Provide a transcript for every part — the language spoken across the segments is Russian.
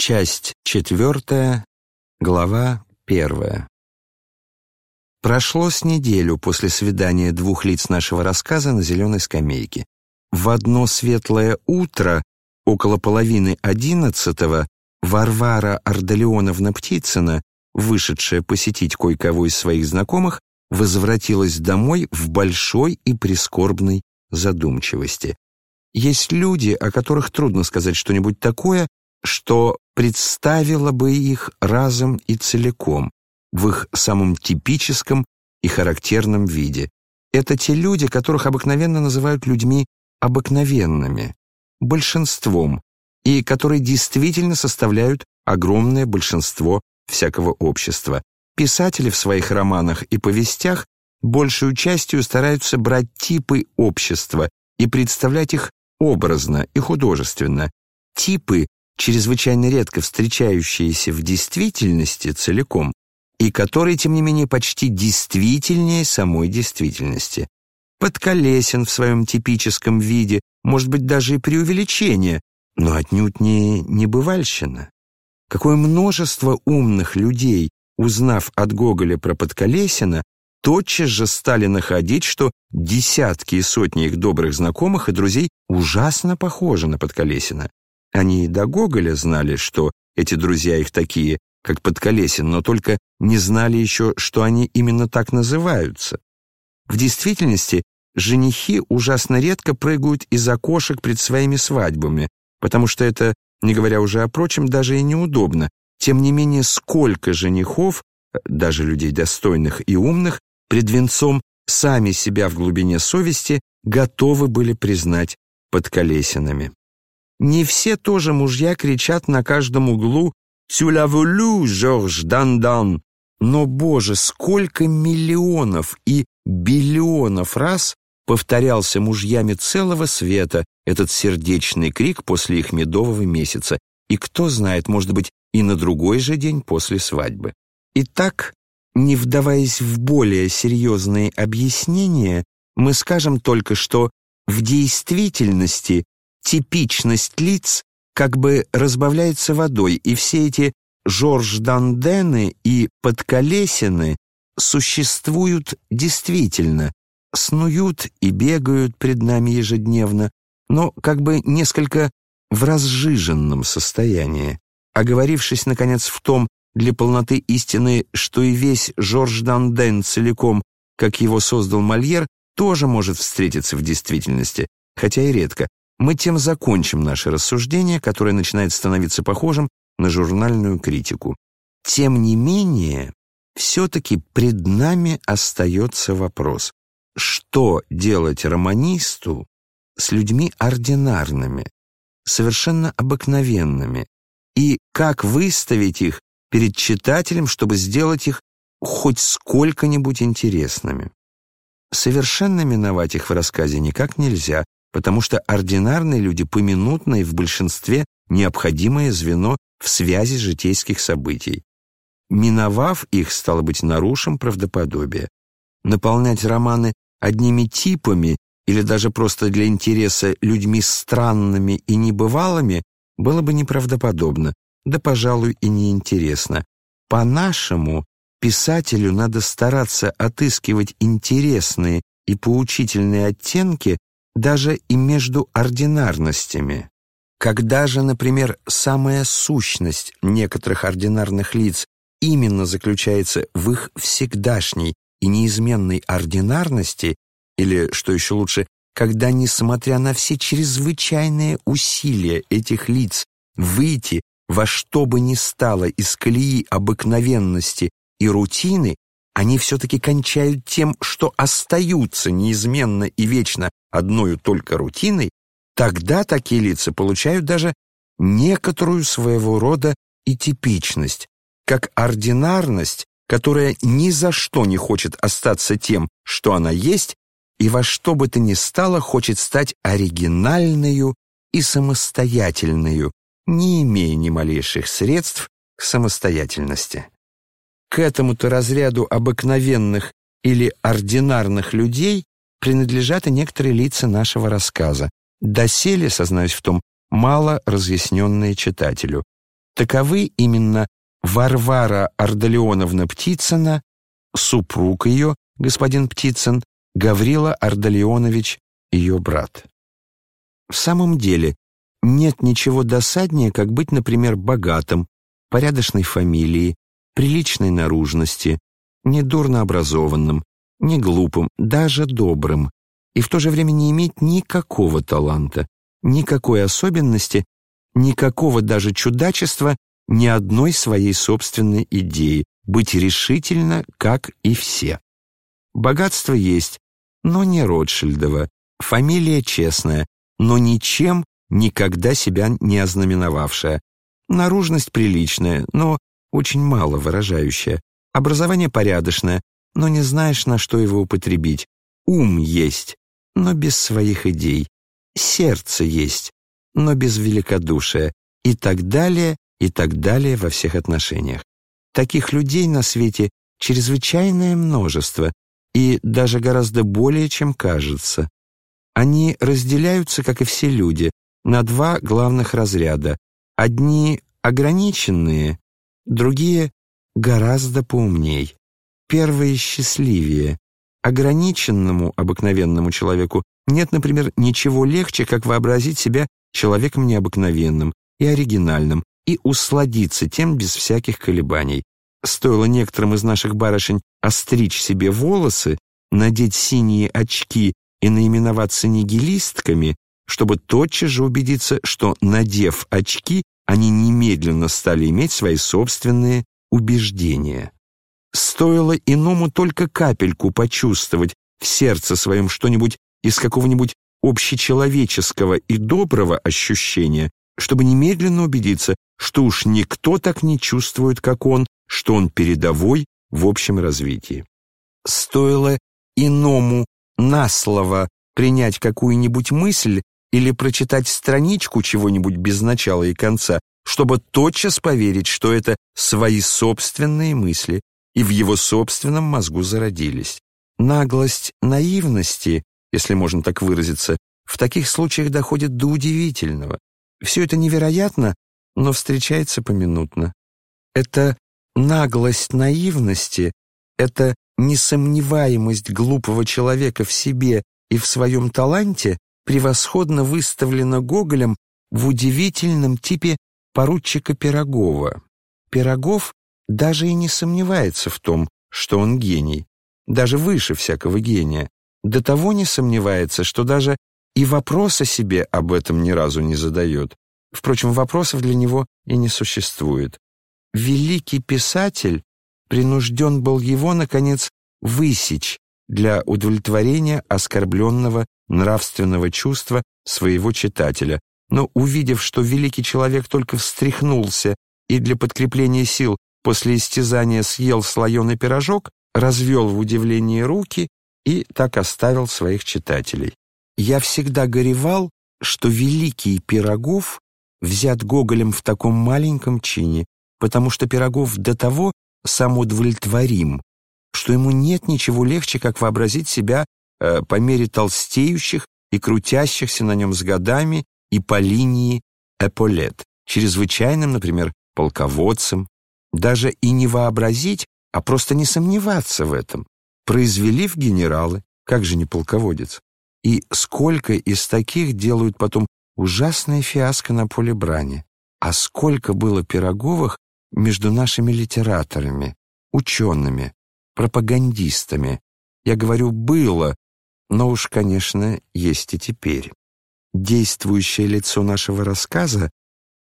Часть четвертая, глава первая. Прошло с неделю после свидания двух лиц нашего рассказа на зеленой скамейке. В одно светлое утро, около половины одиннадцатого, Варвара Ардалионовна Птицына, вышедшая посетить кое-кого из своих знакомых, возвратилась домой в большой и прискорбной задумчивости. Есть люди, о которых трудно сказать что-нибудь такое, что представила бы их разом и целиком, в их самом типическом и характерном виде. Это те люди, которых обыкновенно называют людьми обыкновенными, большинством, и которые действительно составляют огромное большинство всякого общества. Писатели в своих романах и повестях большую частью стараются брать типы общества и представлять их образно и художественно. Типы чрезвычайно редко встречающиеся в действительности целиком, и которые, тем не менее, почти действительнее самой действительности. Подколесен в своем типическом виде, может быть, даже и преувеличение, но отнюдь не небывальщина. Какое множество умных людей, узнав от Гоголя про Подколесина, тотчас же стали находить, что десятки и сотни их добрых знакомых и друзей ужасно похожи на Подколесина. Они и до Гоголя знали, что эти друзья их такие, как Подколесин, но только не знали еще, что они именно так называются. В действительности, женихи ужасно редко прыгают из окошек пред своими свадьбами, потому что это, не говоря уже о прочем, даже и неудобно. Тем не менее, сколько женихов, даже людей достойных и умных, пред венцом сами себя в глубине совести готовы были признать подколесинами. Не все тоже мужья кричат на каждом углу «Tu l'as voulu, Жорж Дандан!» Но, боже, сколько миллионов и биллионов раз повторялся мужьями целого света этот сердечный крик после их медового месяца, и кто знает, может быть, и на другой же день после свадьбы. Итак, не вдаваясь в более серьезные объяснения, мы скажем только, что в действительности типичность лиц как бы разбавляется водой, и все эти Жорж Дандены и Подколесины существуют действительно, снуют и бегают пред нами ежедневно, но как бы несколько в разжиженном состоянии. Оговорившись, наконец, в том, для полноты истины, что и весь Жорж Данден целиком, как его создал Мольер, тоже может встретиться в действительности, хотя и редко, мы тем закончим наше рассуждение, которое начинает становиться похожим на журнальную критику. Тем не менее, все-таки пред нами остается вопрос, что делать романисту с людьми ординарными, совершенно обыкновенными, и как выставить их перед читателем, чтобы сделать их хоть сколько-нибудь интересными. Совершенно миновать их в рассказе никак нельзя, потому что ординарные люди поминутно и в большинстве необходимое звено в связи житейских событий. Миновав их, стало быть, нарушим правдоподобие. Наполнять романы одними типами или даже просто для интереса людьми странными и небывалыми было бы неправдоподобно, да, пожалуй, и неинтересно. По-нашему, писателю надо стараться отыскивать интересные и поучительные оттенки даже и между ординарностями. Когда же, например, самая сущность некоторых ординарных лиц именно заключается в их всегдашней и неизменной ординарности, или, что еще лучше, когда, несмотря на все чрезвычайные усилия этих лиц выйти во что бы ни стало из колеи обыкновенности и рутины, они все-таки кончают тем, что остаются неизменно и вечно одною только рутиной, тогда такие лица получают даже некоторую своего рода и типичность, как ординарность, которая ни за что не хочет остаться тем, что она есть, и во что бы то ни стало хочет стать оригинальную и самостоятельную, не имея ни малейших средств к самостоятельности. К этому-то разряду обыкновенных или ординарных людей принадлежат и некоторые лица нашего рассказа, доселе, сознаюсь в том, мало разъясненные читателю. Таковы именно Варвара Ардалионовна Птицына, супруг ее, господин Птицын, Гаврила Ардалионович, ее брат. В самом деле, нет ничего досаднее, как быть, например, богатым, порядочной фамилии, приличной наружности, недурно образованным, не глупым, даже добрым, и в то же время не иметь никакого таланта, никакой особенности, никакого даже чудачества, ни одной своей собственной идеи, быть решительно, как и все. Богатство есть, но не Ротшильдово, фамилия честная, но ничем никогда себя не ознаменовавшая, наружность приличная, но очень мало выражающая, образование порядочное, но не знаешь, на что его употребить, ум есть, но без своих идей, сердце есть, но без великодушия, и так далее, и так далее во всех отношениях. Таких людей на свете чрезвычайное множество, и даже гораздо более, чем кажется. Они разделяются, как и все люди, на два главных разряда. Одни ограниченные, другие гораздо поумней. Первые счастливее. Ограниченному обыкновенному человеку нет, например, ничего легче, как вообразить себя человеком необыкновенным и оригинальным и усладиться тем без всяких колебаний. Стоило некоторым из наших барышень остричь себе волосы, надеть синие очки и наименоваться нигилистками, чтобы тотчас же убедиться, что, надев очки, они немедленно стали иметь свои собственные убеждения. Стоило иному только капельку почувствовать в сердце своем что-нибудь из какого-нибудь общечеловеческого и доброго ощущения, чтобы немедленно убедиться, что уж никто так не чувствует, как он, что он передовой в общем развитии. Стоило иному на слово принять какую-нибудь мысль или прочитать страничку чего-нибудь без начала и конца, чтобы тотчас поверить, что это свои собственные мысли и в его собственном мозгу зародились. Наглость наивности, если можно так выразиться, в таких случаях доходит до удивительного. Все это невероятно, но встречается поминутно. Это наглость наивности, это несомневаемость глупого человека в себе и в своем таланте превосходно выставлена Гоголем в удивительном типе поручика Пирогова. Пирогов даже и не сомневается в том, что он гений, даже выше всякого гения. До того не сомневается, что даже и вопрос о себе об этом ни разу не задает. Впрочем, вопросов для него и не существует. Великий писатель принужден был его, наконец, высечь для удовлетворения оскорбленного нравственного чувства своего читателя, но увидев, что великий человек только встряхнулся и для подкрепления сил после истязания съел слоеный пирожок, развел в удивлении руки и так оставил своих читателей. Я всегда горевал, что великий Пирогов взят Гоголем в таком маленьком чине, потому что Пирогов до того самоудовлетворим, что ему нет ничего легче, как вообразить себя э, по мере толстеющих и крутящихся на нем с годами и по линии эполет, чрезвычайным, например, полководцем, даже и не вообразить, а просто не сомневаться в этом. Произвели в генералы, как же не полководец. И сколько из таких делают потом ужасное фиаско на поле брани. А сколько было Пироговых между нашими литераторами, учеными, пропагандистами. Я говорю «было», но уж, конечно, есть и теперь. Действующее лицо нашего рассказа,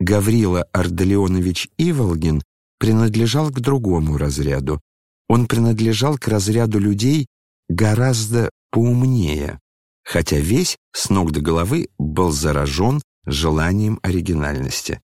Гаврила Ардалионович Иволгин, принадлежал к другому разряду. Он принадлежал к разряду людей гораздо поумнее, хотя весь с ног до головы был заражен желанием оригинальности.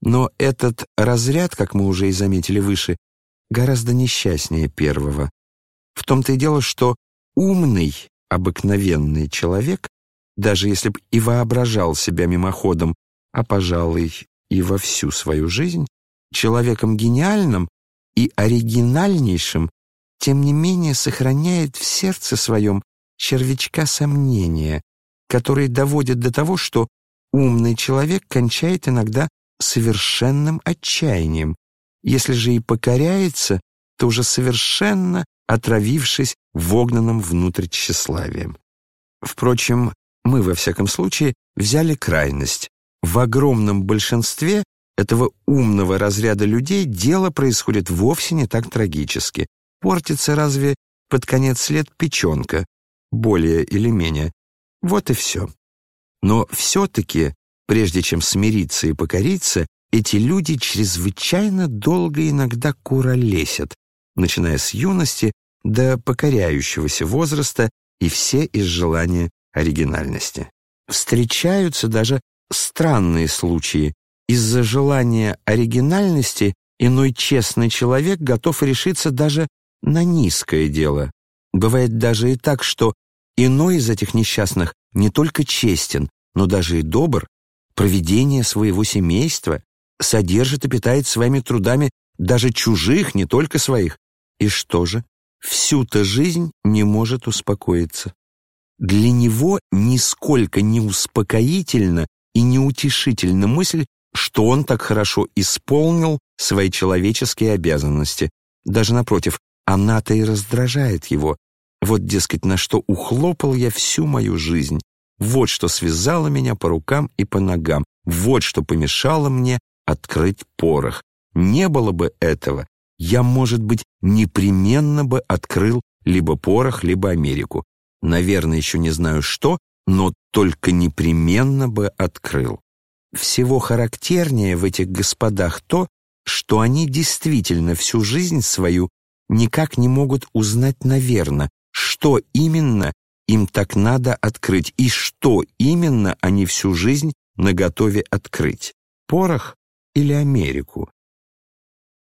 Но этот разряд, как мы уже и заметили выше, гораздо несчастнее первого. В том-то и дело, что умный, обыкновенный человек, даже если бы и воображал себя мимоходом, а, пожалуй, и во всю свою жизнь, человеком гениальным и оригинальнейшим, тем не менее сохраняет в сердце своем червячка сомнения, который доводит до того, что умный человек кончает иногда совершенным отчаянием. Если же и покоряется, то уже совершенно отравившись вогнанным внутрь тщеславием. Впрочем, мы, во всяком случае, взяли крайность. В огромном большинстве этого умного разряда людей дело происходит вовсе не так трагически. Портится разве под конец лет печенка, более или менее. Вот и все. Но все-таки, прежде чем смириться и покориться, эти люди чрезвычайно долго иногда куролесят, начиная с юности до покоряющегося возраста и все из желания оригинальности. Встречаются даже странные случаи. Из-за желания оригинальности иной честный человек готов решиться даже на низкое дело. Бывает даже и так, что иной из этих несчастных не только честен, но даже и добр, проведение своего семейства, содержит и питает своими трудами даже чужих, не только своих. И что же? Всю-то жизнь не может успокоиться. Для него нисколько не успокоительна и неутешительна мысль, что он так хорошо исполнил свои человеческие обязанности. Даже напротив, она-то и раздражает его. Вот, дескать, на что ухлопал я всю мою жизнь. Вот что связало меня по рукам и по ногам. Вот что помешало мне открыть порох. Не было бы этого, я, может быть, непременно бы открыл либо порох, либо Америку. Наверное, еще не знаю что, но только непременно бы открыл. Всего характернее в этих господах то, что они действительно всю жизнь свою никак не могут узнать наверно, что именно им так надо открыть и что именно они всю жизнь наготове открыть. Порох или Америку?